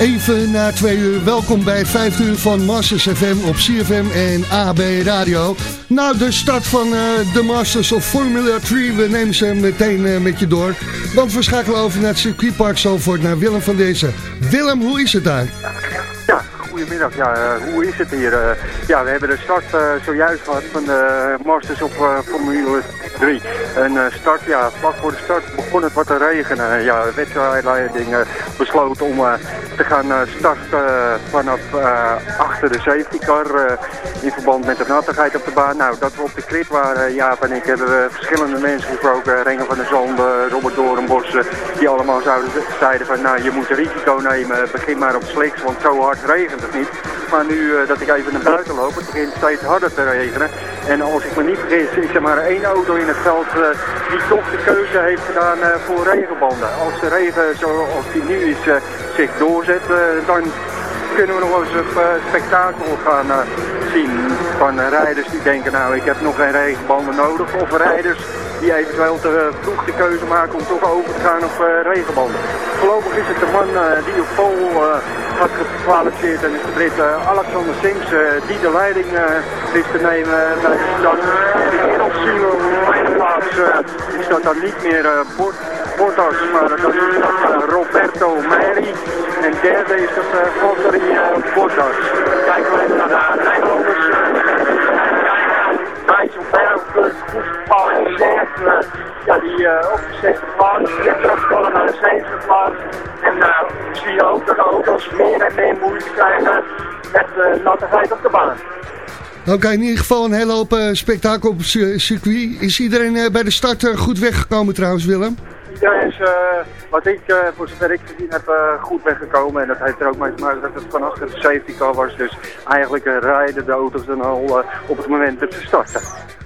Even na twee uur, welkom bij het vijfde uur van Masters FM op CFM en AB Radio. Nou, de start van eh, de Masters of Formula 3, we nemen ze meteen eh, met je door. Want we schakelen over naar het circuitpark Zalvoort, naar Willem van deze. Willem, hoe is het daar? Ja, goedemiddag. Ja, eh, hoe is het hier? Eh, ja, we hebben de start eh, zojuist gehad van de Masters op Formule 3. En eh, start, ja, vlak voor de start begon het wat te regenen. Ja, de wedstrijdleiding besloot om te gaan starten vanaf achter de safety car in verband met de nattigheid op de baan. Nou, dat we op de grid waren, Jaap en ik, hebben we verschillende mensen gesproken. Renger van der Zande, Robert Doornbos, die allemaal zouden, zeiden van, nou, je moet een risico nemen. Begin maar op slicks, want zo hard regent het niet. Maar nu eh, dat ik even naar buiten loop, het begint steeds harder te regenen. En als ik me niet vergis, is er maar één auto in het veld eh, die toch de keuze heeft gedaan eh, voor regenbanden. Als de regen zoals die nu is zich doorzet, dan kunnen we nog eens een spektakel gaan zien van rijders die denken nou ik heb nog geen regenbanden nodig. Of rijders die eventueel te vroeg de keuze maken om toch over te gaan op regenbanden. Voorlopig is het de man die op uh, had gekwalificeerd en is de Brit eh, Alexander Sims eh, die de leiding uh, is te nemen bij de zien we op de plaats is dat dan niet meer Bort Bottas, maar dat is Roberto Meri. En derde is dat Valtteri Bottas. Kijken we naar de. Dijsselberg, Koespaal en Zerf, ja, die uh, op de zesde plaats, die terugvallen naar de zevende plaats. En uh, we zien ook dat de auto's meer en meer moeite krijgen met uh, nattigheid op de baan. Oké, in ieder geval een hele hoop spektakel op circuit. Is iedereen bij de start goed weggekomen trouwens, Willem? Iedereen is, wat ik voor zover ik gezien heb, goed weggekomen. En dat heeft er ook mee te maken dat het van achter de safety car was. Dus eigenlijk rijden de auto's dan al op het moment dat ze starten.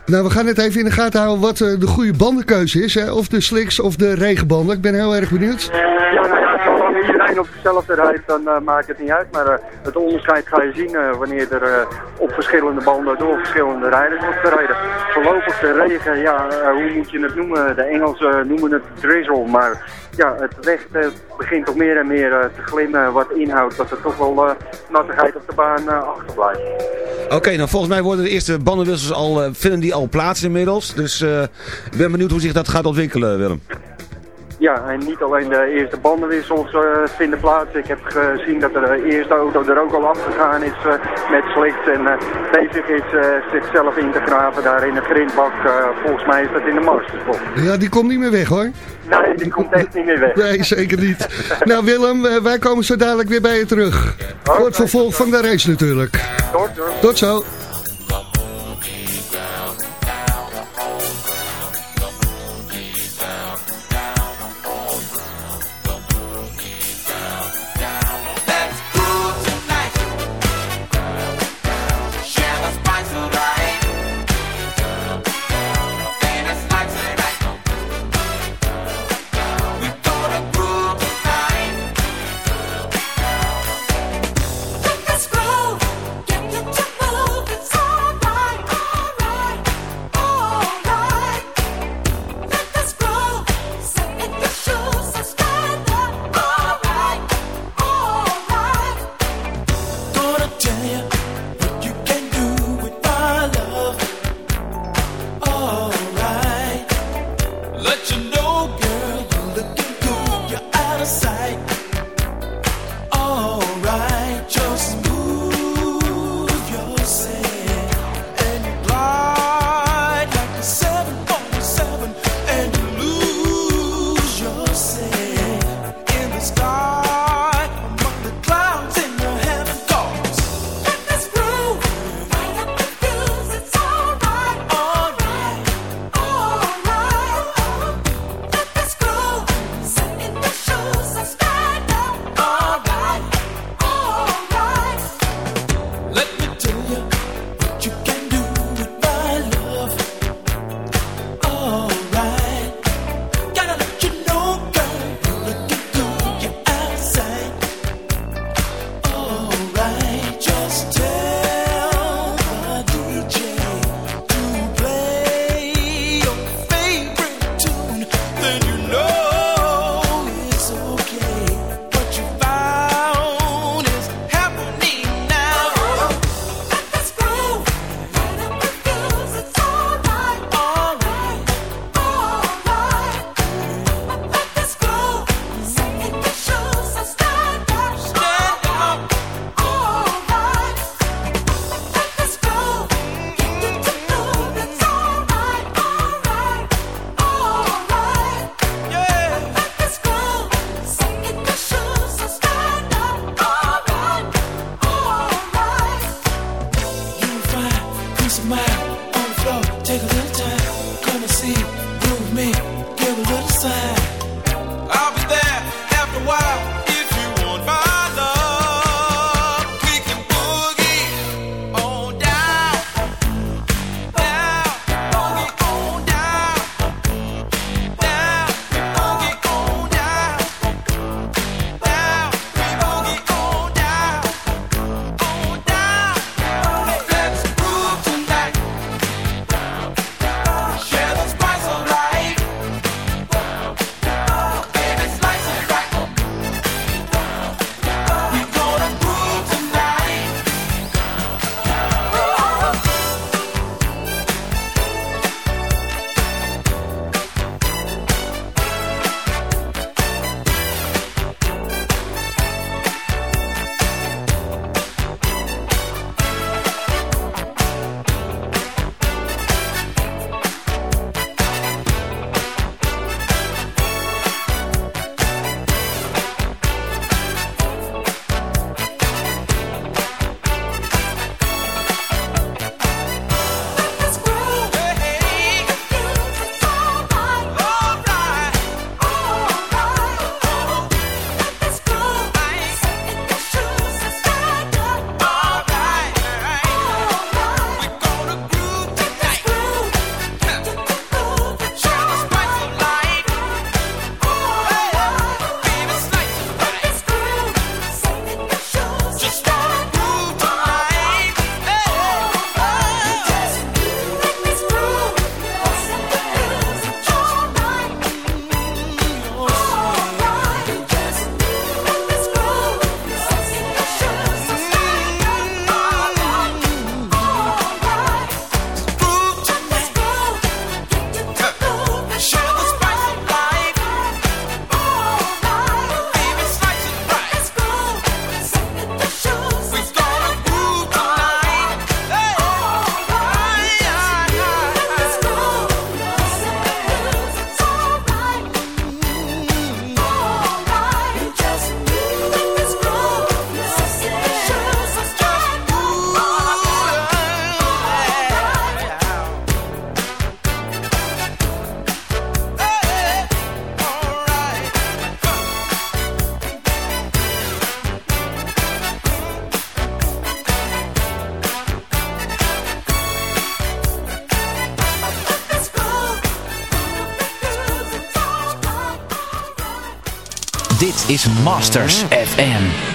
Nou, we gaan het even in de gaten houden wat de goede bandenkeuze is. Hè? Of de slicks of de regenbanden. Ik ben heel erg benieuwd. Ja, nou op dezelfde rijdt, dan uh, maakt het niet uit. Maar uh, het onderscheid ga je zien wanneer er op verschillende banden door verschillende rijders wordt gereden. Voorlopig de regen, ja, hoe moet je het noemen? De Engelsen noemen het drizzle. Maar ja, het weg begint toch meer en meer te glimmen. Wat inhoudt dat er toch wel nattigheid op de baan achterblijft. Oké, nou volgens mij worden de eerste bandenwissels al, vinden die al plaats inmiddels. Dus ik ben benieuwd hoe zich dat gaat ontwikkelen, Willem. Ja, en niet alleen de eerste bandenwissels uh, vinden plaats. Ik heb gezien dat de eerste auto er ook al afgegaan is uh, met slicks en bezig is zichzelf in te graven daar in de grindbak. volgens mij is dat in de Mastersbox. Ja, die komt niet meer weg hoor. Nee, die komt echt niet meer weg. Nee, zeker niet. nou Willem, wij komen zo dadelijk weer bij je terug. Voor het vervolg van de race natuurlijk. Tot, Tot zo. Is Masters FM.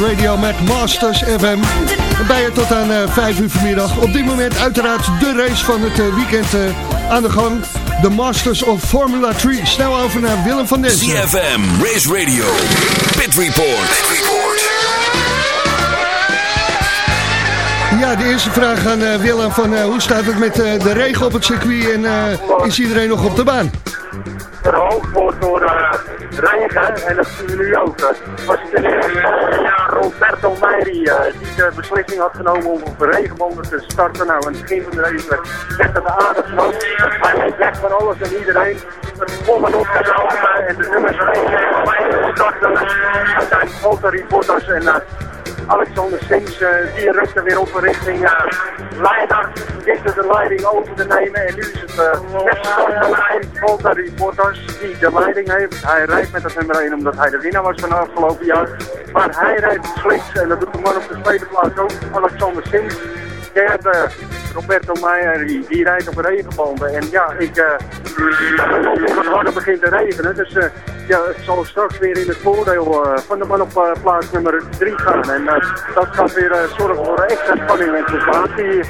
Radio met Masters FM. Bij je tot aan uh, eh, 5 uur vanmiddag. Op dit moment uiteraard de race van het uh, weekend uh, aan de gang. De Masters of Formula 3. Snel over naar Willem van Dessen. CFM Race Radio. Pit Report. Pit Report. Ja, de eerste vraag aan Willem van hoe staat het met de regen op het circuit en is iedereen nog op de baan? Hoog wordt door regen en dat zien we nu ook. Was het ja, Roberto Meiri uh, die de beslissing had genomen om op de regenbonden te starten. Nou, aan het begin van de race werd het aardig. Hij weg van alles en iedereen. Het volgen op en de nummers 1 starten. Uiteindelijk Volta Reporters en uh, Alexander uh, die rukte weer op richting uh, Leider. Wist de leiding over te nemen. En nu is het uh, Volta Reporters die de leiding heeft. Hij rijdt met het nummer 1 omdat hij de winnaar was van afgelopen jaar. Maar hij rijdt slechts en dat doet de man op de tweede plaats ook. Alexander Sings. Derde Roberto Meijer, die, die rijdt op regenbanden. En ja, ik, uh, het harder begint te regenen. Dus uh, ja, het zal straks weer in het voordeel uh, van de man op uh, plaats nummer 3 gaan. En dat gaat weer zorgen voor extra spanning en frustratie.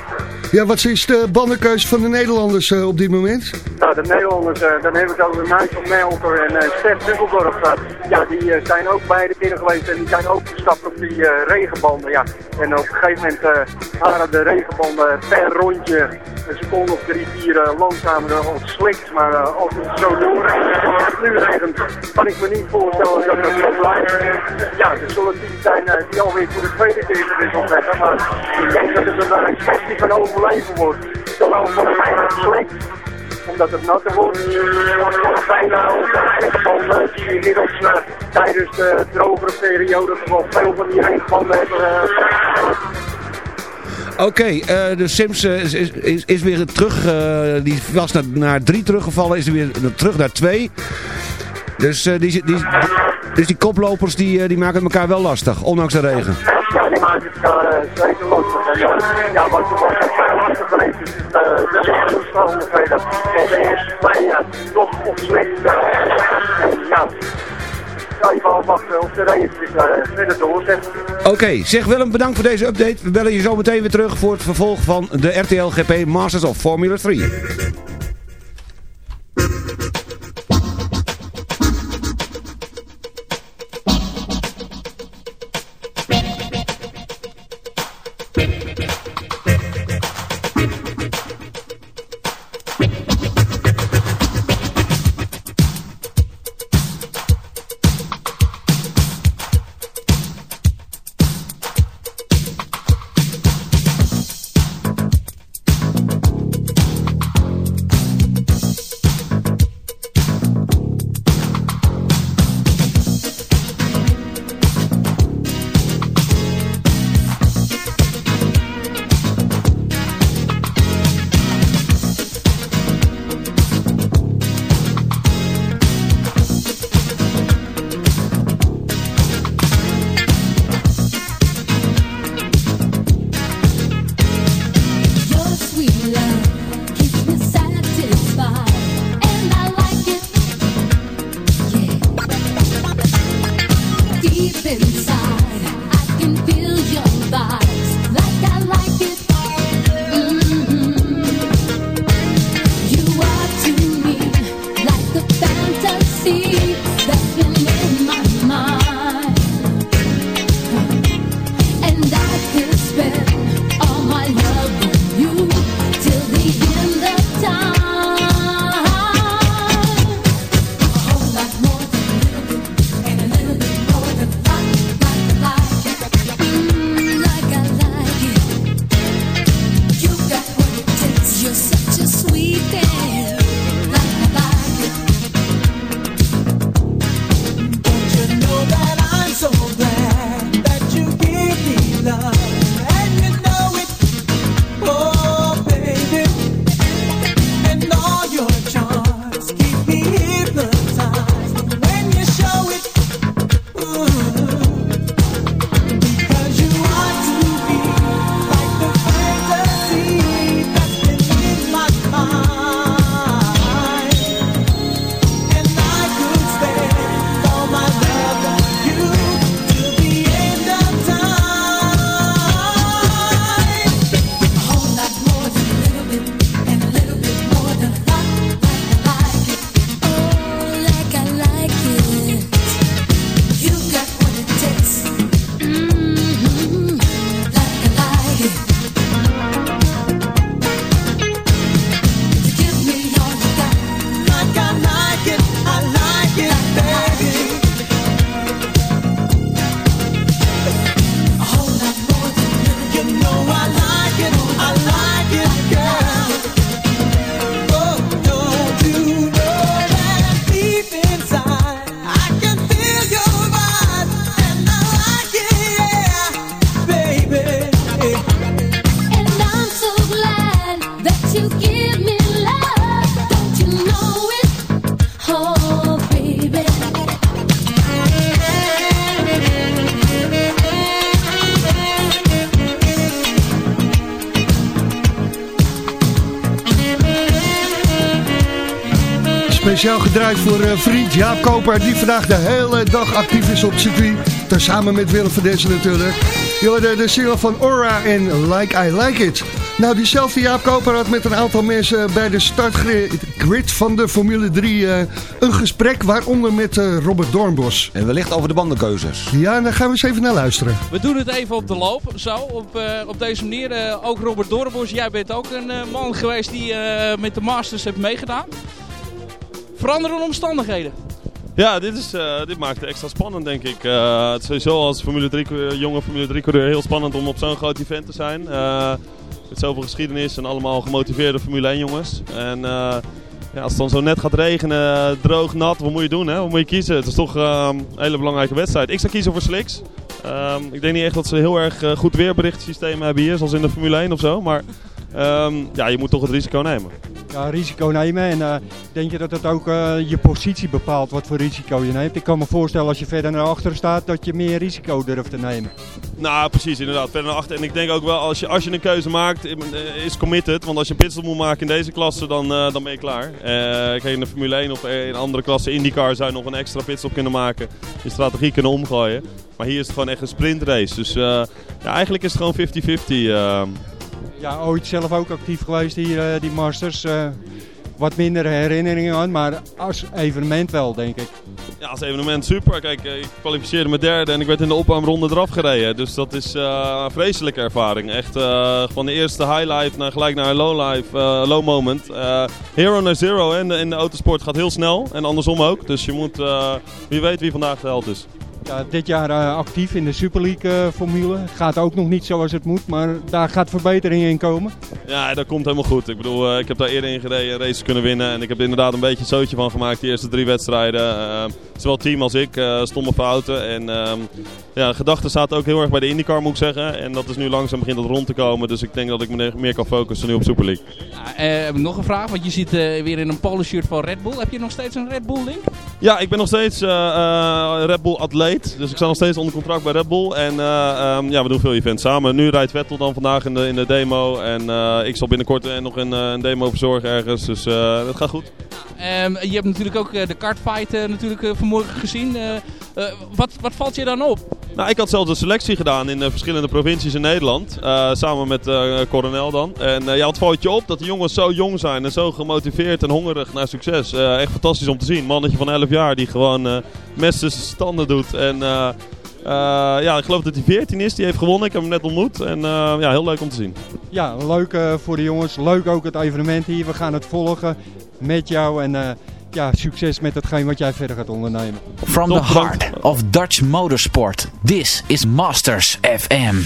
Ja, wat is de bandenkeus van de Nederlanders op dit moment? Nou, de Nederlanders, dan hebben we het over Michael Melker en Stef Duggeldorf. ja, die zijn ook beide binnen geweest en die zijn ook gestapt op die regenbanden. Ja. En op een gegeven moment waren de regenbanden per rondje een seconde of drie, vier uh, langzamer als slikt. Maar uh, als het zo doorrijdt, nu regent, kan ik me niet voorstellen dat dat zo blijft. Ja, er zullen die zijn uh, die alweer voor de tweede keer wissel zetten. Maar ik denk dat het een kwestie van overleven wordt. Zowel voor de slikt omdat het natter wordt. Bijna onze die inmiddels tijdens de drogere periode gewoon veel van die heenbanden hebben Oké, okay, uh, de Sims uh, is, is, is, weer terug. Uh, die was naar, naar drie teruggevallen, is er weer terug naar twee. Dus, die, die, die, dus die koplopers die, die maken het elkaar wel lastig, ondanks de regen. Ja, Ja, lastig geweest is de uh, verder. Oké, okay, zeg Willem, bedankt voor deze update. We bellen je zo meteen weer terug voor het vervolg van de RTL GP Masters of Formula 3. Speciaal gedraaid voor uh, vriend Jaap Koper... die vandaag de hele dag actief is op circuit. Tezamen met Willem van Dessen natuurlijk. Jullie de single van Aura en Like I Like It. Nou, diezelfde Jaap Koper had met een aantal mensen bij de startgrid van de Formule 3 uh, eh, een gesprek, waaronder met uh, Robert Doornbos. En wellicht over de bandenkeuzes. Ja, dan gaan we eens even naar luisteren. We doen het even op de loop, zo, op, uh, op deze manier. ook Robert Doornbos, jij bent ook een man geweest die met de Masters heeft meegedaan veranderende omstandigheden. Ja, dit, is, uh, dit maakt het extra spannend, denk ik. Uh, het is sowieso als Formule 3, jonge Formule 3-coureur heel spannend om op zo'n groot event te zijn. Met zoveel geschiedenis en allemaal gemotiveerde Formule 1 jongens. En ja, als het dan zo net gaat regenen, droog, nat, wat moet je doen? Hè? Wat moet je kiezen? Het is toch ehm, een hele belangrijke wedstrijd. Ik zou kiezen voor Slicks. Ehm, ik denk niet echt dat ze heel erg goed weerberichtsysteem hebben hier, zoals in de Formule 1 of zo. Maar ehm, ja, je moet toch het risico nemen. Ja, risico nemen. En uh, denk je dat het ook uh, je positie bepaalt wat voor risico je neemt? Ik kan me voorstellen als je verder naar achteren staat dat je meer risico durft te nemen. Nou, precies, inderdaad. Verder naar achter. En ik denk ook wel, als je, als je een keuze maakt, is committed. Want als je een pitstop moet maken in deze klasse, dan, uh, dan ben je klaar. kijk, in de Formule 1 of in andere klasse IndyCar zou je nog een extra pitstop kunnen maken. Je strategie kunnen omgooien. Maar hier is het gewoon echt een sprintrace. Dus ja, eigenlijk is het gewoon 50-50. Ja, ooit zelf ook actief geweest hier, uh, die Masters. Uh, wat minder herinneringen aan, maar als evenement wel, denk ik. Ja, als evenement super. Kijk, ik kwalificeerde me derde en ik werd in de opwarmronde eraf gereden. Dus dat is uh, een vreselijke ervaring. Echt van de eerste high life naar gelijk naar een low life, low moment. hero naar zero hè. in, de, in de autosport gaat heel snel en andersom ook. Dus je moet, wie weet wie vandaag de held is. Ja, dit jaar uh, actief in de Super League uh, formule. Gaat ook nog niet zoals het moet, maar daar gaat verbetering in komen. Ja, dat komt helemaal goed. Ik bedoel, uh, ik heb daar eerder in gereden, races kunnen winnen. En ik heb er inderdaad een beetje een zootje van gemaakt, die eerste drie wedstrijden. zowel team als ik, stomme fouten. En ehm, ja, gedachten zaten ook heel erg bij de IndyCar, moet ik zeggen. En dat is nu langzaam begint dat rond te komen. Dus ik denk dat ik me meer kan focussen nu op Super League. Ja, heb ik nog een vraag, want je zit weer in een polo shirt van Red Bull. Heb je nog steeds een Red Bull link? Ja, ik ben nog steeds Red Bull atleet. Dus ik sta nog steeds onder contract bij Red Bull. En uh, um, ja, we doen veel events samen. Nu rijdt Vettel dan vandaag in de, in de demo. En ik zal binnenkort nog een, een, demo verzorgen ergens. Dus dat gaat goed. Um, je hebt natuurlijk ook de kartfight natuurlijk vanmorgen gezien. wat, wat valt je dan op? Nou, ik had zelfs een selectie gedaan in verschillende provincies in Nederland. samen met Coronel dan. En ja, het valt je op dat de jongens zo jong zijn en zo gemotiveerd en hongerig naar succes. echt fantastisch om te zien. Mannetje van 11 jaar die gewoon mes tussen standen doet. En uh, uh, ja, ik geloof dat hij 14 is. Die heeft gewonnen. Ik heb hem net ontmoet. En uh, ja, heel leuk om te zien. Ja, leuk voor de jongens. Leuk ook het evenement hier. We gaan het volgen met jou. En ja, succes met hetgeen wat jij verder gaat ondernemen. From Top, the heart of Dutch motorsport. This is Masters FM.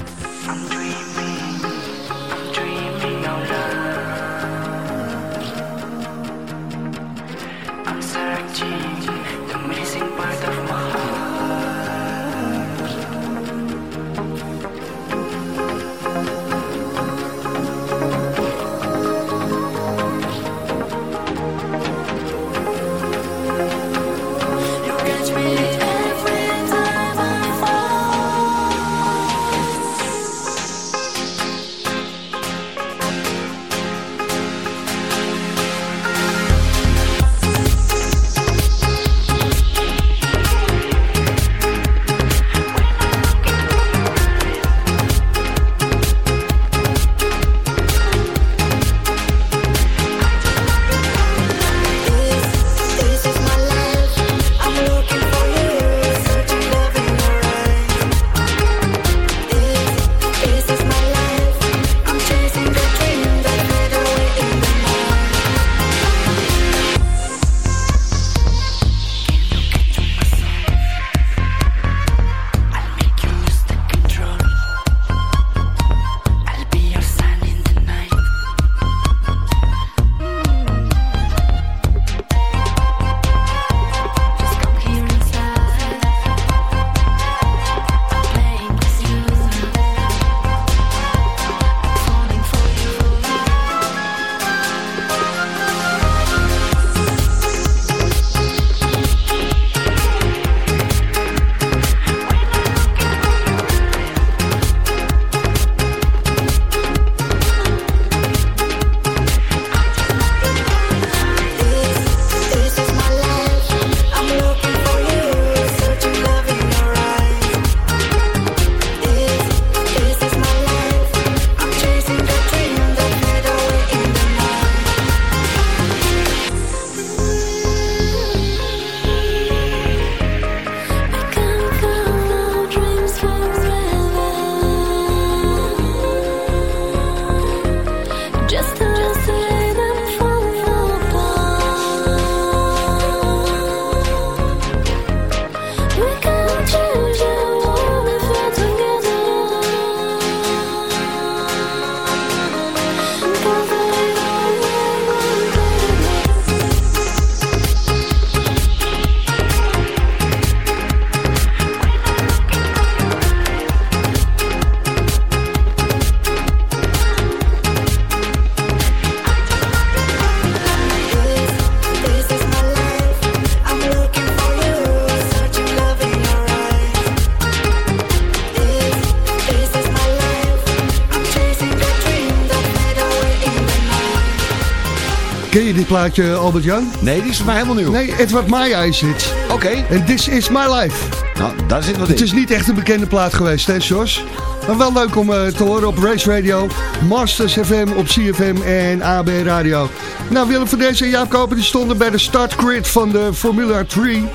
Plaatje, Albert-Jan? Nee, die is voor mij helemaal nieuw. Nee, Edward Maya is dit. Oké. En This Is My Life. Nou, daar zit wat Het in. is niet echt een bekende plaat geweest, hè, Jos? Maar wel leuk om eh, te horen op Race Radio, Masters FM op CFM en AB Radio. Nou, Willem van deze en Jaap Koper die stonden bij de startgrid van de Formula 3.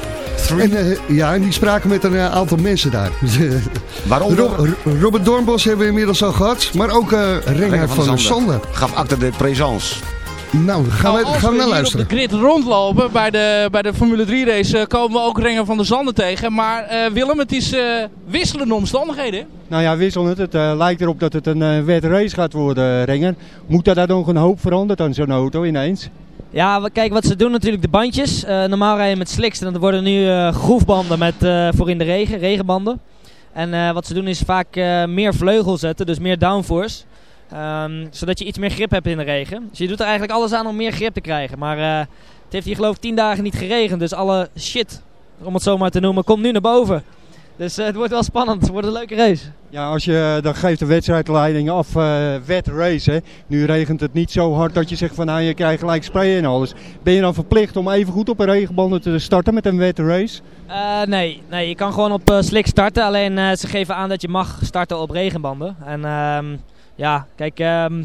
En, eh, ja, en die spraken met een eh, aantal mensen daar. Rob- Robert Doornbos hebben we inmiddels al gehad, maar ook eh Renger van, der Sande. Gaf acte de présence. Nou, gaan we, Nou, als gaan we naar hier luisteren. op de grid rondlopen bij de, bij de Formule 3 race eh, komen we ook Renger van der Zanden tegen. Maar eh, Willem, het is eh, wisselende omstandigheden. hè? Nou ja, wisselend. Het lijkt erop dat het een wet race gaat worden, Renger. Moet daar dan nog een hoop veranderd aan zo'n auto ineens? Ja, kijk wat ze doen natuurlijk de bandjes. Eh, normaal rijden je met slicks en dat worden nu eh, groefbanden met, eh, voor in de regen, regenbanden. En eh, wat ze doen is vaak eh, meer vleugel zetten, dus meer downforce. Ehm, zodat je iets meer grip hebt in de regen. Dus je doet er eigenlijk alles aan om meer grip te krijgen. Maar eh, het heeft hier geloof ik 10 dagen niet geregend. Dus alle shit, om het zo maar te noemen, komt nu naar boven. Dus eh, het wordt wel spannend. Het wordt een leuke race. Ja, als je, dan geeft de wedstrijdleiding af, eh wet race. Hè. Nu regent het niet zo hard dat je zegt van nou je krijgt gelijk spray en alles. Ben je dan verplicht om even goed op een regenbanden te starten met een wet race? Eh, nee, nee, je kan gewoon op eh, slick starten. Alleen eh, ze geven aan dat je mag starten op regenbanden. En ehm, ja, kijk, ehm,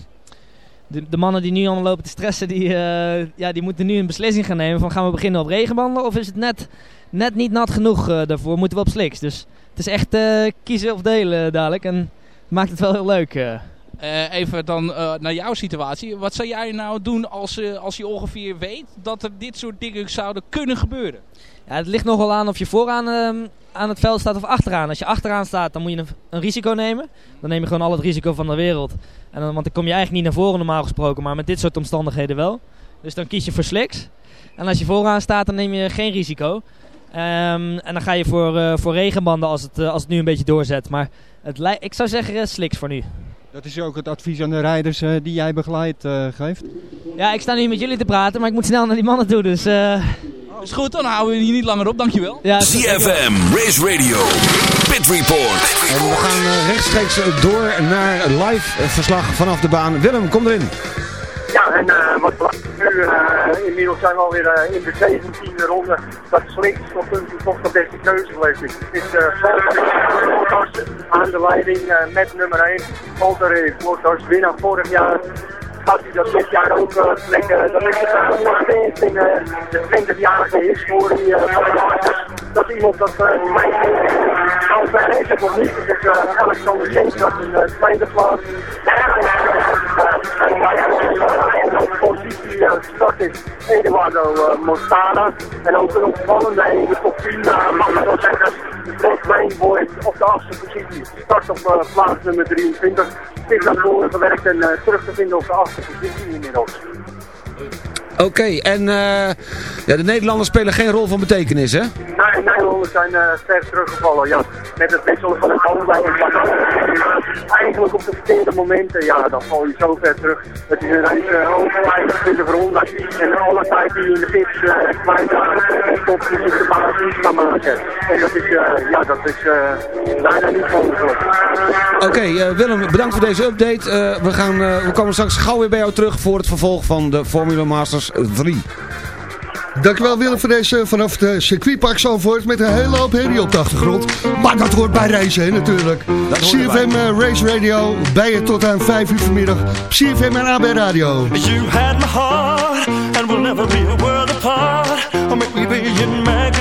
de, de mannen die nu allemaal lopen te stressen, die, eh, ja, die moeten nu een beslissing gaan nemen van gaan we beginnen op regenbanden of is het net, net niet nat genoeg eh, daarvoor, moeten we op slicks. Dus het is echt eh, kiezen of delen dadelijk en maakt het wel heel leuk. even dan naar jouw situatie. Wat zou jij nou doen als, eh, als je ongeveer weet dat er dit soort dingen zouden kunnen gebeuren? Het ligt nogal aan of je vooraan ehm, aan het veld staat of achteraan. Als je achteraan staat, dan moet je een, een risico nemen. Dan neem je gewoon al het risico van de wereld. En dan, want dan kom je eigenlijk niet naar voren normaal gesproken, maar met dit soort omstandigheden wel. Dus dan kies je voor slicks. En als je vooraan staat, dan neem je geen risico. Ehm, en dan ga je voor, eh, voor regenbanden als het, eh, als het nu een beetje doorzet. Maar het ik zou zeggen eh, slicks voor nu. Dat is ook het advies aan de rijders eh, die jij begeleid eh, geeft. Ja, ik sta nu met jullie te praten, maar ik moet snel naar die mannen toe. Dus, eh Is goed, dan houden we je niet langer op, dankjewel. Ja, CFM Race Radio Pit Report. En we gaan rechtstreeks door naar live verslag vanaf de baan. Willem, kom erin. Ja, en eh, wat nu, eh, inmiddels zijn we alweer eh, in de 17e ronde. Dat Slicks tot een toch de beste keuze geweest is. Het is uh, aan de leiding met nummer 1. Valtteri Motors, winnaar vorig jaar. Gaat hij dat dit jaar ook uh, trekken? Dan is het uh, nog steeds in uh, de 20-jarige historie uh. Dat iemand dat uh, mij al ver is het nog niet. Uh, Alexander Gens dat in de tweede plaats. En op positie uh, start is Eduardo uh, Montana. En ook een opvallende in de top 10 uh, mag ik wel zeggen. De Mainboy op de achtste positie. Start op uh, plaats nummer 23. Is naar voren gewerkt en uh, terug te vinden op de achtste positie inmiddels. Oké, en uh, ja, de Nederlanders spelen geen rol van betekenis, hè? Nee, Nederlanders zijn uh, sterk teruggevallen, ja. Met het wisselen van het handlijn. Eigenlijk op de verkeerde momenten, ja, dan val je zo ver terug. Het is een race uh, over 25 ronden. En alle tijd die je in de pits uh, kwijt tot je de basis kan maken. En dat is, uh, ja, dat is uh, bijna niet mogelijk. Oké, okay, uh, Willem, bedankt voor deze update. Uh, we, gaan, uh, we komen straks gauw weer bij jou terug voor het vervolg van de Formula Masters 3. Dankjewel Willem voor deze vanaf de circuitpark Zandvoort met een hele hoop herrie op de achtergrond. Maar dat hoort bij racen hè, natuurlijk. CFM uh, Race Radio bij je tot aan 5 uur vanmiddag. CFM en AB Radio. You had my heart and we'll never be a world apart. Or maybe in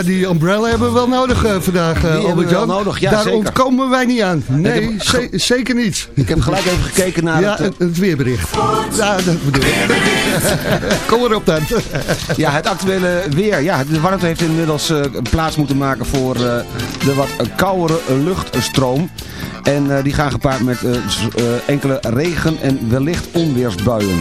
Ja, die umbrella hebben we wel nodig eh, vandaag, eh, Albert-Jan. ja, Daar zeker. ontkomen wij niet aan. Nee, heb- ze- zeker niet. Ik heb gelijk even gekeken naar ja, het... eh, het, weerbericht. Ja, dat bedoel ik. Kom erop dan. Ja, het actuele weer. Ja, de warmte heeft inmiddels plaats moeten maken voor de wat koudere luchtstroom. En die gaan gepaard met enkele regen- en wellicht onweersbuien.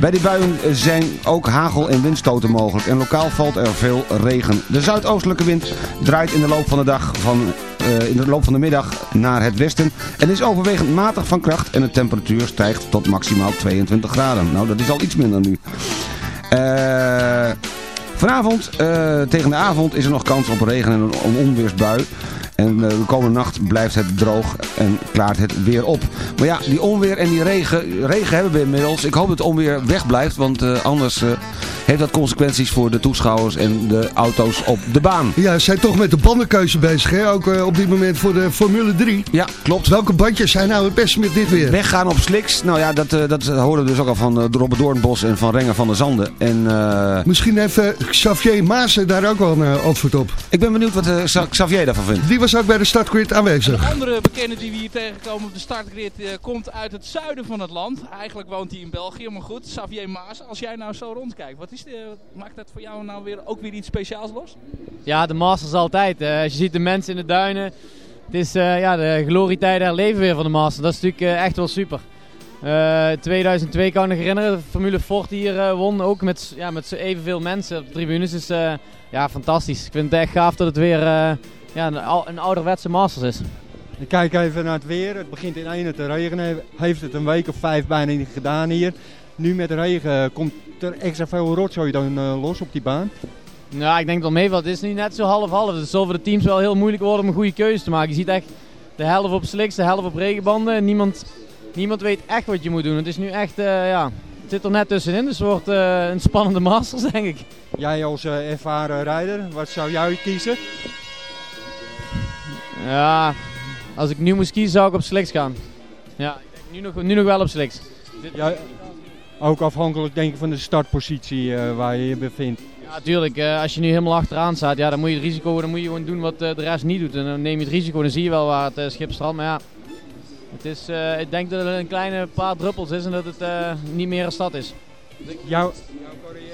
Bij die buien zijn ook hagel- en windstoten mogelijk en lokaal valt er veel regen. De zuidoostelijke wind draait in de loop van de dag van eh, in de loop van de middag naar het westen en is overwegend matig van kracht en de temperatuur stijgt tot maximaal 22 graden. Nou, dat is al iets minder nu. Eh, vanavond, eh, tegen de avond, is er nog kans op regen en een onweersbui. En eh, de komende nacht blijft het droog en klaart het weer op. Maar ja, die onweer en die regen, regen hebben we inmiddels. Ik hoop dat het onweer wegblijft, want eh, anders eh, heeft dat consequenties voor de toeschouwers en de auto's op de baan. Ja, ze zijn toch met de bandenkeuze bezig, hè? Ook eh, op dit moment voor de Formule 3. Ja, klopt. Welke bandjes zijn nou het beste met dit weer? Weggaan op slicks, nou ja, dat, eh, dat horen we dus ook al van eh, Robert Doornbos en van Renger van der Zanden. En, eh, Misschien heeft Xavier Maassen daar ook wel een antwoord op. ik ben benieuwd wat eh, Xa- Xavier daarvan vindt. Die was ook bij de startgrid aanwezig. Een andere bekende die we hier tegenkomen op de startgrid komt uit het zuiden van het land. Eigenlijk woont hij in België, maar goed, Xavier Maas. Als jij nou zo rondkijkt, wat is de, wat maakt dat voor jou nou weer, ook weer iets speciaals los? Ja, de Masters altijd. Eh, als je ziet de mensen in de duinen. Het is eh, ja, de glorietijden herleven weer van de Masters. Dat is natuurlijk eh, echt wel super. Eh 2002 kan ik me herinneren. Formule Ford hier eh, won ook met, ja, met zo evenveel mensen op de tribunes. Dus eh, ja, fantastisch. Ik vind het echt gaaf dat het weer eh, ja, een, een ouderwetse Masters is. Ik kijk even naar het weer. Het begint in ene te regenen. He- Heeft het een week of vijf bijna niet gedaan hier. Nu met regen komt er extra veel rotzooi dan eh, los op die baan. Ja, ik denk wel mee. Het is nu net zo half-half. Dus het zal voor de teams wel heel moeilijk worden om een goede keuze te maken. Je ziet echt de helft op slicks, de helft op regenbanden. En Niemand, niemand weet echt wat je moet doen. Het is nu echt, eh, ja, het zit er net tussenin. Dus het wordt eh, een spannende Masters, denk ik. Jij als ervaren rijder, wat zou jij kiezen? Ja, als ik nu moest kiezen zou ik op slicks gaan. Ja, ik denk nu nog, nu nog wel op slicks. Ja, ook afhankelijk denk ik van de startpositie eh, waar je je bevindt. Ja, natuurlijk. eh, als je nu helemaal achteraan staat, ja, dan moet je het risico, dan moet je gewoon doen wat eh, de rest niet doet. En dan neem je het risico, dan zie je wel waar het schip strandt. Maar ja, het is, ik denk dat het een kleine paar druppels is en dat het niet meer een stad is. Jouw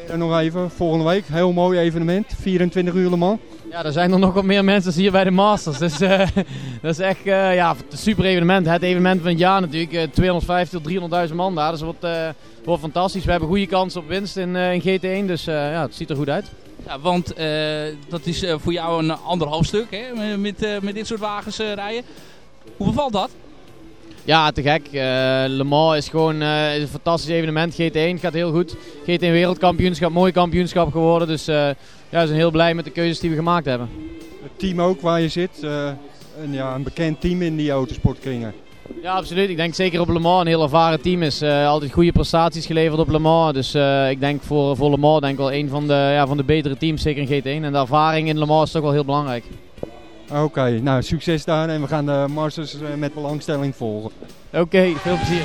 en nog even, volgende week, heel mooi evenement, 24 uur Le Mans. Ja, er zijn er nog wat meer mensen als hier bij de Masters. Dus eh, dat is echt eh, ja, een super evenement. Het evenement van het jaar natuurlijk. eh 250 tot 300.000 man daar. Dus wordt, eh, wordt fantastisch. We hebben goede kans op winst in, in GT1. Dus ja, het ziet er goed uit. Ja, want dat is voor jou een ander hoofdstuk, hè? Met, met dit soort wagens rijden. Hoe bevalt dat? Ja, te gek. Le Mans is gewoon is een fantastisch evenement. GT1 gaat heel goed. GT1 wereldkampioenschap, mooi kampioenschap geworden. Dus ja, we zijn heel blij met de keuzes die we gemaakt hebben. Het team ook waar je zit, eh, een, ja, een bekend team in die autosportkringen. Ja, absoluut. Ik denk zeker op Le Mans een heel ervaren team is. eh, altijd goede prestaties geleverd op Le Mans. Dus eh, ik denk voor, voor Le Mans denk ik wel een van de, ja, van de betere teams, zeker in GT1. En de ervaring in Le Mans is toch wel heel belangrijk. Oké, nou succes daar en we gaan de Masters met belangstelling volgen. Oké, veel plezier.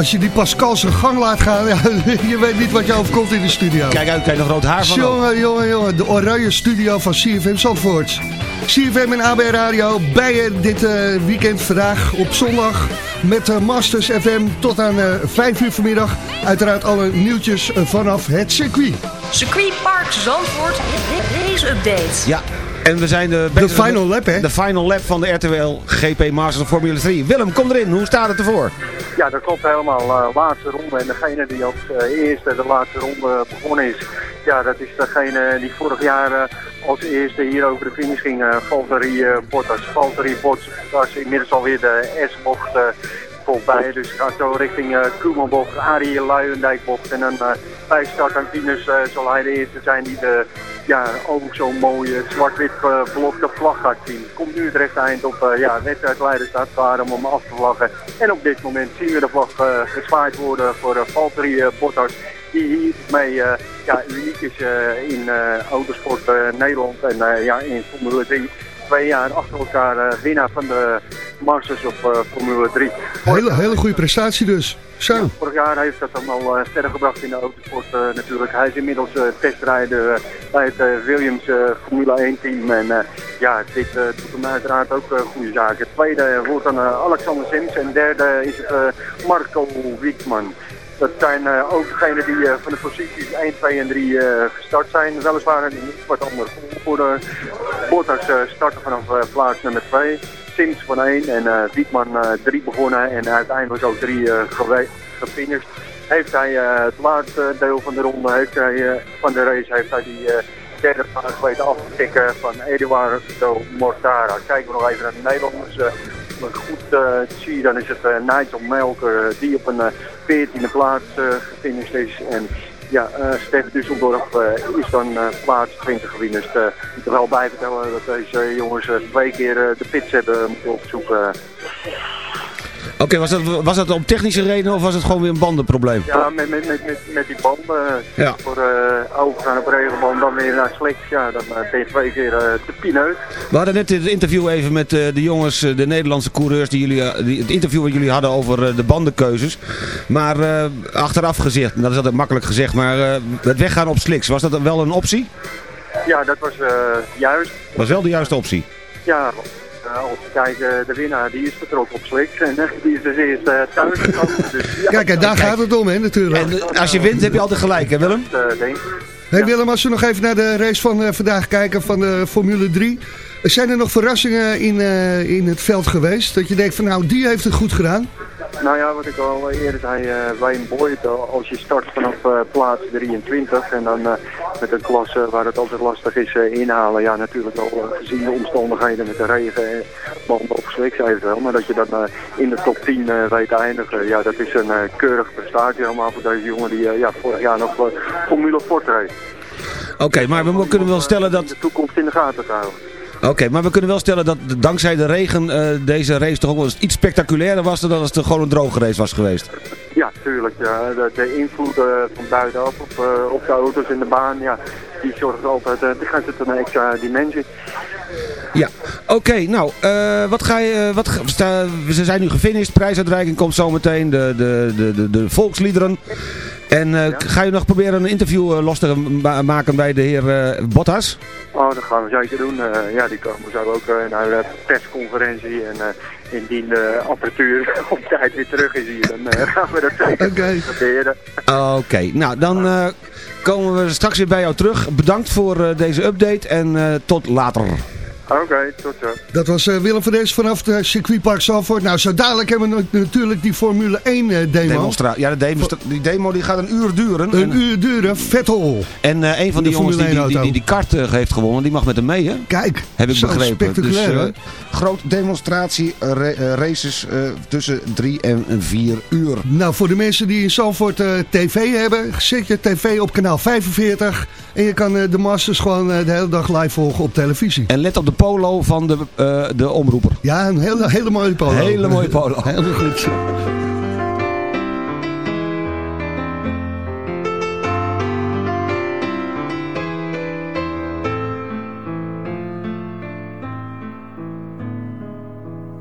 Als je die Pascal zijn gang laat gaan, ja, je weet niet wat je overkomt in de studio. Kijk uit, kijk nog rood haar van. Jongen, jongen, jongen. De oranje studio van CFM Zandvoort. CFM en AB Radio bij je dit eh, weekend vandaag op zondag met eh, Masters FM tot aan eh 5 uur vanmiddag. Uiteraard alle nieuwtjes vanaf het circuit. Circuit Park Zandvoort Race Update. Ja, en we zijn de, De final lap, hè? De final lap van de RTL GP Masters Formule 3. Willem, kom erin. Hoe staat het ervoor? Ja, dat klopt helemaal. eh, laatste ronde. En degene die als eh, eerste de laatste ronde begonnen is, ja, dat is degene die vorig jaar eh, als eerste hier over de finish ging. Uh, Valtteri Bottas. Valtteri Bottas inmiddels alweer de S-bocht voorbij. Dus gaat zo richting uh, Koemanbocht, Arie Luijendijkbocht. En dan uh, bij start en finish eh, zal hij de eerste zijn die de ja, ook zo'n mooie zwart-wit geblokte vlag gaat zien. Komt nu het rechte eind op eh ja, wedstrijdleider staat klaar om af te vlaggen. En op dit moment zien we de vlag eh, gezwaaid worden voor uh, Valtteri eh, Bottas. Die hiermee eh, ja, uniek is eh, in eh, autosport eh, Nederland en eh, ja, in Formule 3. Twee jaar achter elkaar eh, winnaar van de Masters op eh, Formule 3. Hele, hele goede prestatie dus. Zo. Vorig jaar heeft dat allemaal uh, verder gebracht in de autosport natuurlijk. Hij is inmiddels testrijder bij het Williams Formule 1 team. En ja, dit doet hem uiteraard ook goede zaken. Tweede wordt dan Alexander Sims en derde is het Marco Wiekman. Dat zijn uh, ook degenen die uh, van de posities 1, 2 en 3 uh, gestart zijn. Weliswaar een wat andere voor de Bottas starten vanaf plaats nummer 2. Sims van 1 en Wiekman 3 begonnen en uiteindelijk ook 3 gefinished. Heeft hij het laatste deel van de ronde, heeft hij, van de race, heeft hij die derde plaats weten af te tikken van Eduardo Mortara. Kijken we nog even naar de Nederlanders goed uh, zie, dan is het uh, Nigel Melker uh, die op een veertiende plaats gefinished is. En ja, Stef Dusseldorf is dan plaats 20 gewinners. Moet er wel bij vertellen dat deze jongens twee keer de pits hebben moeten opzoeken. Oké, okay, was, dat, was dat om technische redenen of was het gewoon weer een bandenprobleem? Ja, met, met, met, met, die banden. Ja. Voor uh, overgaan op regenband, dan weer naar slick. Ja, dan uh, ben je twee keer uh, te pineut. We hadden net het interview even met de jongens, de Nederlandse coureurs, die jullie, die, het interview wat jullie hadden over de bandenkeuzes. Maar achteraf gezegd, dat is altijd makkelijk gezegd, maar het weggaan op slicks, was dat wel een optie? Ja, dat was juist. Was wel de juiste optie? Ja, als we kijken, de winnaar die is vertrokken op Slicks en die is dus eerst uh, thuis gekomen. Dus, ja, Kijk, en daar gaat het om, hè, natuurlijk. En als je wint, heb je altijd gelijk, hè Willem? Dat, uh, denk ik. Hey Willem, als we nog even naar de race van uh, vandaag kijken van de Formule 3. Zijn er nog verrassingen in, in het veld geweest? Dat je denkt van nou, die heeft het goed gedaan? Nou ja, wat ik al eerder zei, uh, Wayne Boyd, als je start vanaf uh, plaats 23 en dan uh, met een klasse waar het altijd lastig is inhalen. Ja, natuurlijk wel gezien de omstandigheden met de regen en banden op sliks eventueel. Maar dat je dan in de top 10 weet te eindigen, ja, dat is een keurige prestatie helemaal voor deze jongen die ja, vorig jaar nog Formule Ford reed. Oké, okay, maar we kunnen wel stellen dat... De toekomst in de gaten te houden. Oké, okay, maar we kunnen wel stellen dat dankzij de regen uh, deze race toch ook wel eens iets spectaculairder was dan als het gewoon een droge race was geweest. Ja, tuurlijk. Ja. De, de invloed uh, van buitenaf op, uh, op de auto's in de baan, ja, die zorgt altijd, die geeft het een extra dimensie. Ja, oké. Okay, nou, wat ga je, wat, sta, ze zijn nu gefinished, prijsuitreiking komt zometeen, de, de, de, de, de volksliederen. En uh, ja. ga je nog proberen een interview uh, los te ma maken bij de heer uh, Bottas? Oh, dat gaan we zeker doen. ja, die komen zo ook naar de persconferentie. En indien de apparatuur op tijd weer terug is hier, dan gaan we dat zeker okay. proberen. Oké, okay. nou dan komen we straks weer bij jou terug. Bedankt voor deze update en tot later. Oké, okay, tot zo. Dat was uh, Willem van Dees vanaf de circuitpark Zalvoort. Nou, zo dadelijk hebben we natuurlijk die Formule 1 uh, demo. Demonstra ja, de demo, die demo die gaat een uur duren. Een en, uur duren, Vettel. En uh, een van die jongens die die, die, die, die kart heeft gewonnen, die mag met hem mee, hè? Kijk, Heb ik zo begrepen. spectaculair, dus, groot demonstratie races tussen drie en vier uur. Nou, voor de mensen die in Zalvoort tv hebben, zet je tv op kanaal 45... En je kan de Masters gewoon de hele dag live volgen op televisie. En let op de polo van de, uh, de omroeper. Ja, een hele, hele mooie polo. Hele mooie polo. Heel goed.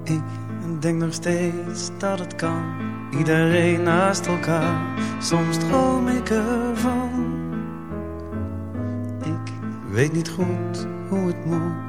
Ik Ik denk nog steeds dat het kan. Iedereen naast elkaar. Soms droom ik ervan. Ik weet niet goed hoe het moet.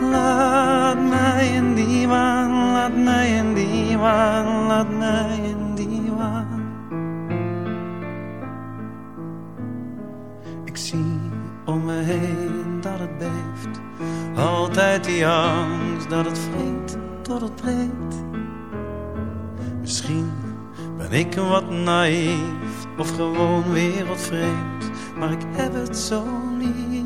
Laat mij in die waan, laat mij in die waan, laat mij in die waan. Ik zie om me heen dat het beeft, altijd die angst dat het vreet tot het breekt. Misschien ben ik wat naïef of gewoon wereldvreemd, maar ik heb het zo lief.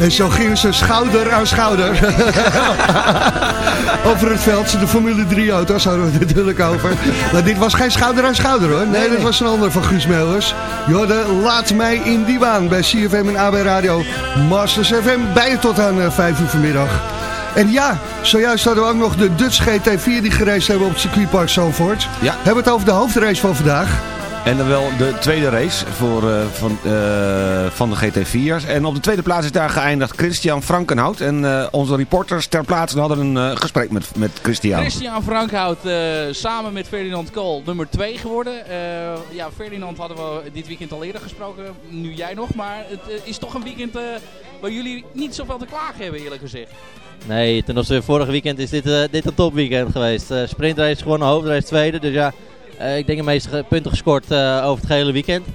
En zo gingen ze schouder aan schouder. over het veld. De Formule 3 auto's hadden we het natuurlijk over. Maar dit was geen schouder aan schouder hoor. Nee, dat was een ander van Guus Meeuwers. Jorde, laat mij in die waan bij CFM en AB Radio. Masters FM bij je tot aan eh, 5 uur vanmiddag. En ja, zojuist hadden we ook nog de Dutch GT4 die gereisd hebben op het circuitpark Zandvoort. Ja. Hebben we het over de hoofdrace van vandaag. En dan wel de tweede race voor, eh, van, eh, van de GT4'ers. En op de tweede plaats is daar geëindigd Christian Frankenhout. En eh, onze reporters ter plaatse hadden een gesprek met, met Christian. Christian Frankhout eh, samen met Ferdinand Kool nummer 2 geworden. Eh, ja, Ferdinand hadden we dit weekend al eerder gesproken. Nu jij nog. Maar het is toch een weekend eh, waar jullie niet zoveel te klagen hebben eerlijk gezegd. Nee, ten opzichte van vorig weekend is dit, eh, dit een topweekend geweest. Eh sprintrace gewonnen, hoofdrace tweede. Dus ja, ik denk de meeste punten gescoord eh, over het gehele weekend.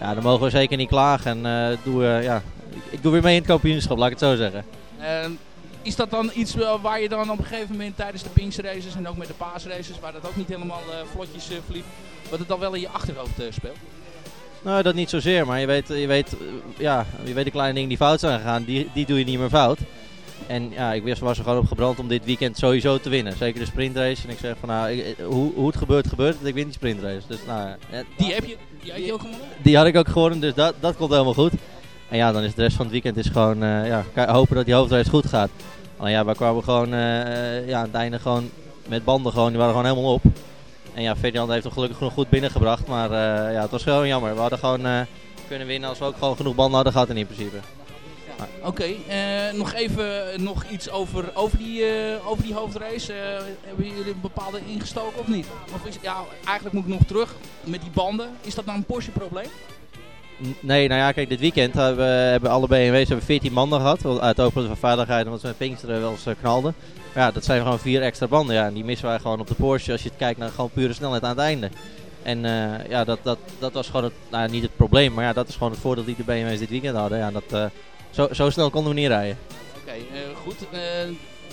Ja, dan mogen we zeker niet klagen. En eh, doe, eh, ja, ik, ik doe weer mee in het kampioenschap, laat ik het zo zeggen. Eh, is dat dan iets eh, waar je dan op een gegeven moment tijdens de Pinkster-races en ook met de paasraces, waar dat ook niet helemaal eh, vlotjes eh, verliep, wat het dan wel in je achterhoofd eh, speelt? Nou, dat niet zozeer, maar je weet, je weet, eh, ja, je weet de kleine dingen die fout zijn gegaan, die, die doe je niet meer fout. En ja, ik was, was er gewoon op gebrand om dit weekend sowieso te winnen. Zeker de sprintrace. En ik zeg van nou, ik- eh, hoe, hoe het gebeurt, gebeurt het. Ik win die sprintrace. Dus nou, ja, Die heb je, die heb je ook gewonnen? die had ik ook gewonnen, dus dat, dat komt helemaal goed. En ja, dan is de rest van het weekend is gewoon eh, ja, hopen dat die hoofdrace goed gaat. Alleen ja, wij kwamen gewoon eh, eh, ja, aan het einde gewoon met banden gewoon, die waren gewoon helemaal op. En ja, Ferdinand heeft hem gelukkig nog goed binnengebracht. Maar eh, ja, het was gewoon jammer. We hadden gewoon eh, kunnen winnen als we ook gewoon genoeg banden hadden gehad in principe. Oké, eh, nog even nog iets over, over, die, eh, over die hoofdrace. Eh, hebben jullie een bepaalde ingestoken of niet? Ja, eigenlijk moet ik nog terug met die banden. Is dat nou een Porsche probleem? Nee, nou ja, kijk, dit weekend hebben, hebben alle BMW's hebben 14 banden gehad. Uit open van veiligheid, omdat ze met Pinksteren wel eens knalden. Ja, dat zijn gewoon vier extra banden. Ja, en die missen wij gewoon op de Porsche als je het kijkt naar gewoon pure snelheid aan het einde. En ja, dat, dat, dat was gewoon het, nou, niet het probleem, maar ja, dat is gewoon het voordeel die de BMW's dit weekend hadden. Ja, dat, zo, zo snel konden we niet rijden. Oké, eh, goed. Eh,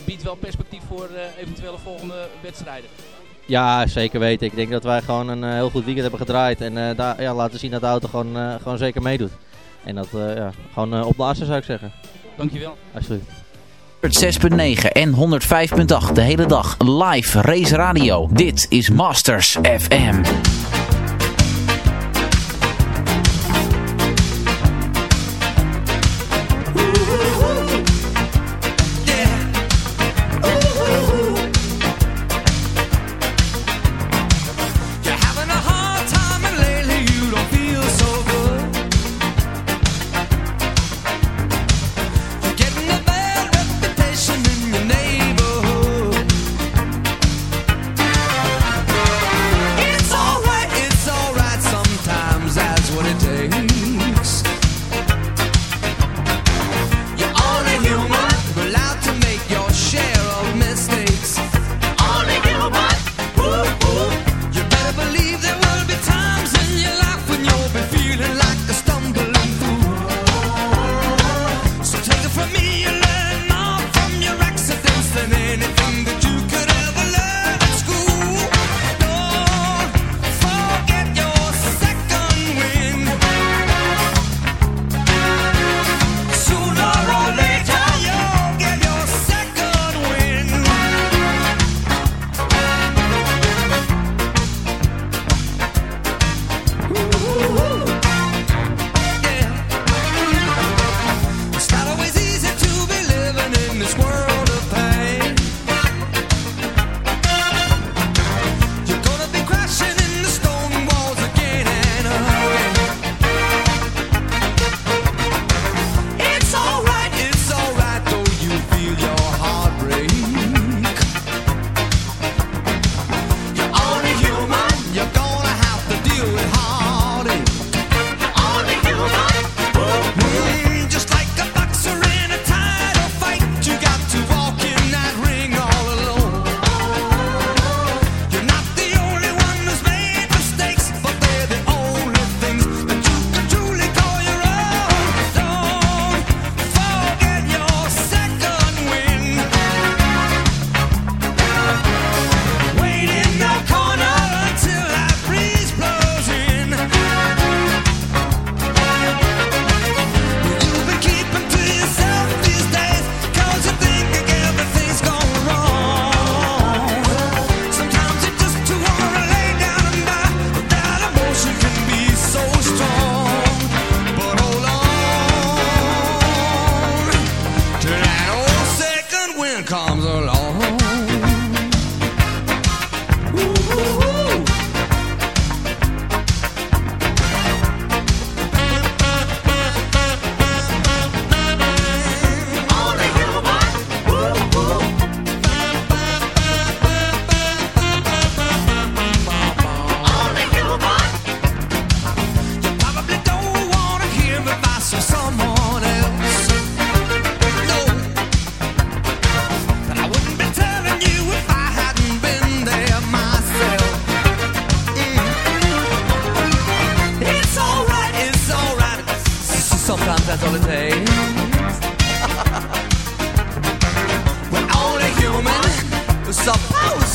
biedt wel perspectief voor eh, eventuele volgende wedstrijden. Ja, zeker weten. Ik denk dat wij gewoon een heel goed weekend hebben gedraaid. En eh, daar ja, laten zien dat de auto gewoon, eh, gewoon zeker meedoet. En dat eh, ja, gewoon eh, op de assen zou ik zeggen. Dankjewel. Alsjeblieft. 106.9 en 105.8 de hele dag live Race Radio. Dit is Masters FM.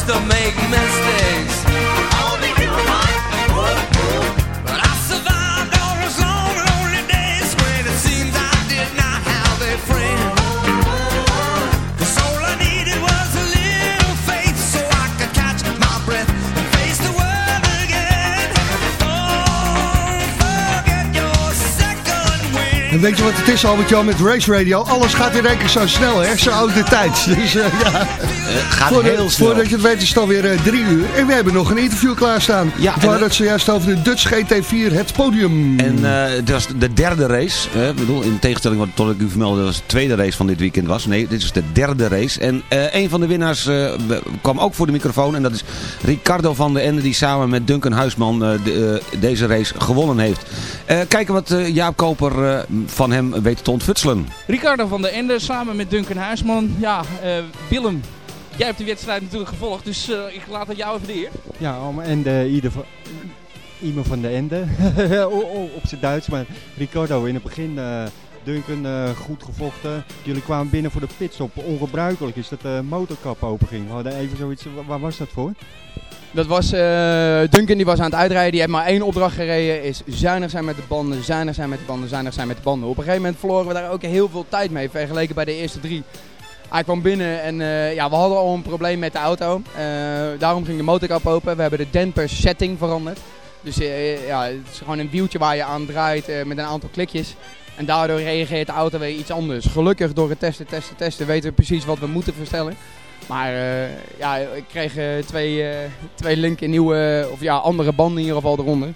To make mistakes. En weet je wat het is, Albert-Jan, met Race Radio? Alles gaat in één keer zo snel, hè? Zo oude tijd. Dus eh, ja, gaat Voordat- heel snel. Voordat je het weet is het alweer eh, drie uur. En we hebben nog een interview klaarstaan. Ja, we hadden het zojuist over de Dutch GT4, het podium. En eh het was de derde race. hè. ik bedoel, in tegenstelling wat tot ik u vermeldde, dat was de tweede race van dit weekend was. Nee, dit is de derde race. En eh, een van de winnaars eh, kwam ook voor de microfoon. En dat is Ricardo van der Ende, die samen met Duncan Huisman eh, de, eh, deze race gewonnen heeft. Eh, kijken wat eh, Jaap Koper eh, van hem weet te ontfutselen. Ricardo van der Ende samen met Duncan Huisman. Ja, eh, Willem, jij hebt de wedstrijd natuurlijk gevolgd, dus eh, ik laat het jou even de eer. Ja, om en de, ieder, Ime van de Ende op zijn Duits. Maar Ricardo, in het begin eh, Duncan eh, goed gevochten. Jullie kwamen binnen voor de pitstop. Ongebruikelijk is dat de motorkap openging. We hadden even zoiets, wa- waar was dat voor? Dat was, eh, Duncan die was aan het uitrijden, die heeft maar één opdracht gereden, is zuinig zijn met de banden, zuinig zijn met de banden, zuinig zijn met de banden. Op een gegeven moment verloren we daar ook heel veel tijd mee, vergeleken bij de eerste drie. Hij kwam binnen en eh, ja, we hadden al een probleem met de auto. Eh, daarom ging de motorkap open. We hebben de damper setting veranderd. Dus eh, ja, het is gewoon een wieltje waar je aan draait eh, met een aantal klikjes. En daardoor reageert de auto weer iets anders. Gelukkig door het testen, testen, testen weten we precies wat we moeten verstellen. Maar eh, ja, ik kreeg eh, twee, eh, twee linker nieuwe, of ja, andere banden in ieder geval eronder.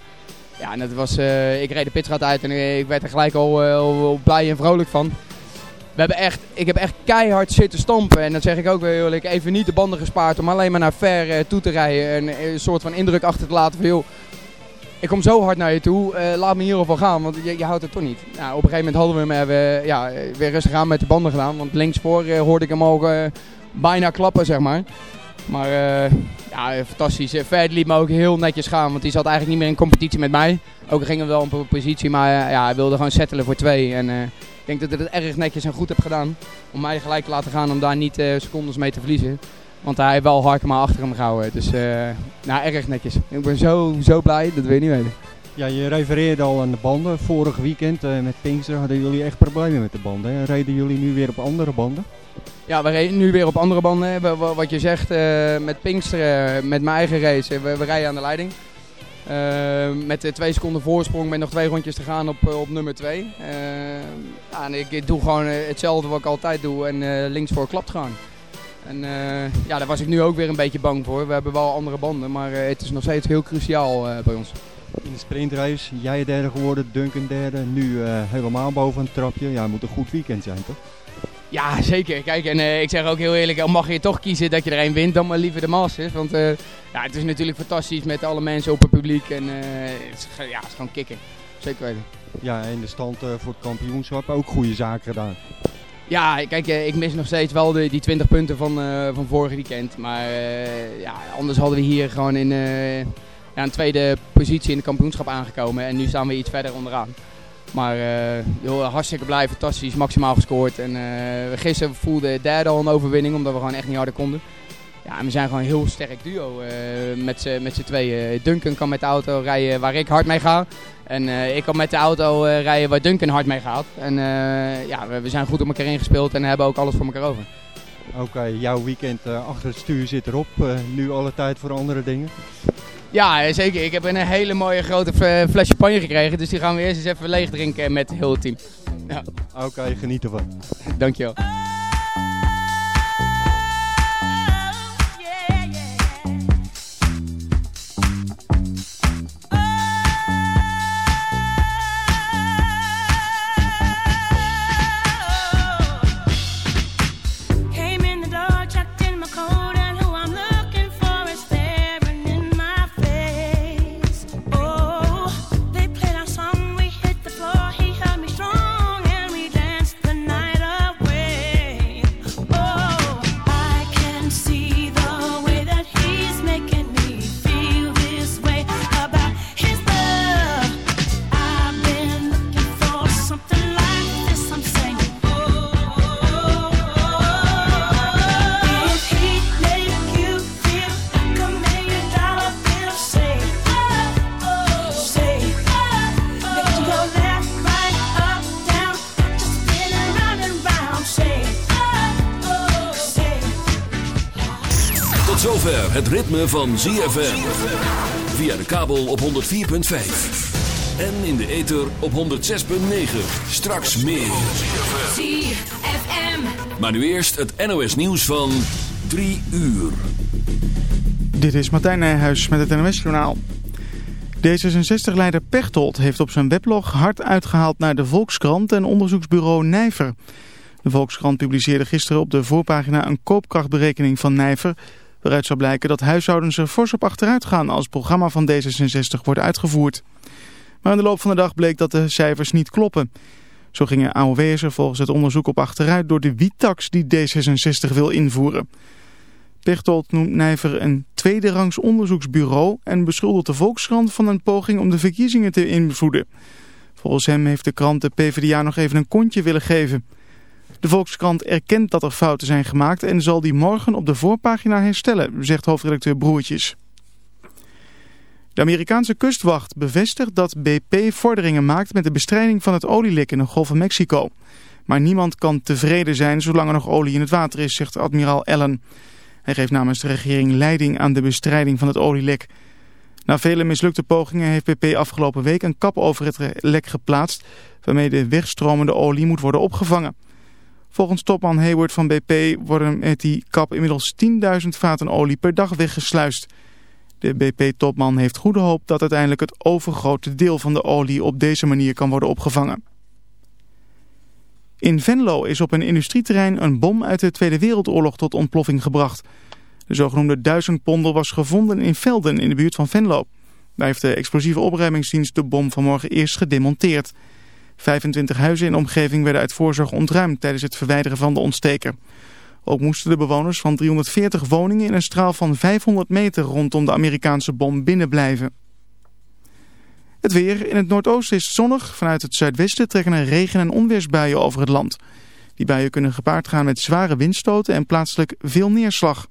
Ja, en dat was, ik reed de pitstraat uit en ik werd er gelijk al, al- blij en vrolijk van. We hebben echt, ik heb echt keihard zitten stampen. En dat zeg ik ook weer eerlijk. Even niet de banden gespaard om alleen maar naar ver toe te rijden. En een soort van indruk achter te laten van ik kom zo hard naar je toe. eh, laat me hierover gaan, want je, je houdt het toch niet. Nou, op een gegeven moment hadden we hem even, ja, eh, weer rustig aan met de banden gedaan. Want linksvoor eh, hoorde ik hem ook bijna klappen, zeg maar. Maar ja, fantastisch. Verder liet me ook heel netjes gaan, want die zat eigenlijk niet meer in competitie met mij. Ook gingen we wel op een positie, maar ja, hij wilde gewoon settelen voor twee. En ik denk dat hij het erg netjes en goed heb gedaan. Om mij gelijk te laten gaan om daar niet secondes mee te verliezen. Want hij heeft wel Harkema achter hem gehouden. Dus eh, nou, erg netjes. Ik ben zo, zo blij, dat wil je niet weten. Ja, je refereerde al aan de banden. Vorig weekend eh, met Pinkster hadden jullie echt problemen met de banden. hè? Reden jullie nu weer op andere banden? Ja, we reden nu weer op andere banden. We- wa- Wat je zegt eh, met Pinkster, met mijn eigen race, we, we rijden aan de leiding. Eh, met twee seconden voorsprong met nog twee rondjes te gaan op, op nummer twee. En ik, doe gewoon hetzelfde wat ik altijd doe en eh, linksvoor klapt gewoon. En eh, ja, daar was ik nu ook weer een beetje bang voor. We hebben wel andere banden, maar eh, het is nog steeds heel cruciaal eh, bij ons. In de sprintrace, jij derde geworden, Duncan derde. Nu helemaal boven een trapje. Ja, het moet een goed weekend zijn, toch? Ja, zeker. Kijk, en ik zeg ook heel eerlijk, al mag je toch kiezen dat je er een wint, dan maar liever de Masters. Want ja, het is natuurlijk fantastisch met alle mensen op het publiek en het, is, ja, het is gewoon kicken. Zeker weten. Ja, en de stand voor het kampioenschap ook goede zaken gedaan. Ja, kijk, eh, ik mis nog steeds wel de, die 20 punten van, eh, van vorig weekend. Maar eh, ja, anders hadden we hier gewoon in ja, een tweede positie in het kampioenschap aangekomen. En nu staan we iets verder onderaan. Maar joh, hartstikke blij, fantastisch, maximaal gescoord. En gisteren voelde derde al een overwinning, omdat we gewoon echt niet harder konden. Ja, en we zijn gewoon een heel sterk duo met z'n tweeën. Duncan kan met de auto rijden waar ik hard mee ga. En eh, ik kan met de auto eh, rijden waar Duncan hard mee gaat. En eh, ja, we, we zijn goed op elkaar ingespeeld en hebben ook alles voor elkaar over. Oké, jouw weekend achter het stuur zit erop. Nu alle tijd voor andere dingen. Ja, zeker. Ik heb een hele mooie grote fle- fles champagne gekregen. Dus die gaan we eerst eens even leeg drinken met heel het team. Ja. Oké, geniet ervan. Dankjewel. Het ritme van ZFM. Via de kabel op 104.5. En in de ether op 106.9. Straks meer. ZFM. Maar nu eerst het NOS nieuws van 3 uur. Dit is Martijn Nijhuis met het NOS-journaal. D66-leider Pechtold heeft op zijn weblog hard uitgehaald naar de Volkskrant en onderzoeksbureau Nijver. De Volkskrant publiceerde gisteren op de voorpagina een koopkrachtberekening van Nijver... waaruit zou blijken dat huishoudens er fors op achteruit gaan als het programma van D66 wordt uitgevoerd. Maar in de loop van de dag bleek dat de cijfers niet kloppen. Zo gingen AOW'ers er volgens het onderzoek op achteruit door de wietax die D66 wil invoeren. Pechtold noemt Nijver een tweede rangs onderzoeksbureau en beschuldigt de Volkskrant van een poging om de verkiezingen te invloeden. Volgens hem heeft de krant de PvdA nog even een kontje willen geven. De Volkskrant erkent dat er fouten zijn gemaakt en zal die morgen op de voorpagina herstellen, zegt hoofdredacteur Broertjes. De Amerikaanse kustwacht bevestigt dat BP vorderingen maakt met de bestrijding van het olielek in de Golf van Mexico. Maar niemand kan tevreden zijn zolang er nog olie in het water is, zegt admiraal Allen. Hij geeft namens de regering leiding aan de bestrijding van het olielek. Na vele mislukte pogingen heeft BP afgelopen week een kap over het lek geplaatst... waarmee de wegstromende olie moet worden opgevangen. Volgens topman Hayward van BP worden met die kap inmiddels 10.000 vaten olie per dag weggesluist. De BP-topman heeft goede hoop dat uiteindelijk het overgrote deel van de olie op deze manier kan worden opgevangen. In Venlo is op een industrieterrein een bom uit de Tweede Wereldoorlog tot ontploffing gebracht. De zogenoemde duizendponder was gevonden in Velden in de buurt van Venlo. Daar heeft de explosieve opruimingsdienst de bom vanmorgen eerst gedemonteerd. 25 huizen in de omgeving werden uit voorzorg ontruimd tijdens het verwijderen van de ontsteker. Ook moesten de bewoners van 340 woningen in een straal van 500 meter rondom de Amerikaanse bom binnenblijven. Het weer. In het noordoosten is zonnig. Vanuit het zuidwesten trekken er regen- en onweersbuien over het land. Die buien kunnen gepaard gaan met zware windstoten en plaatselijk veel neerslag.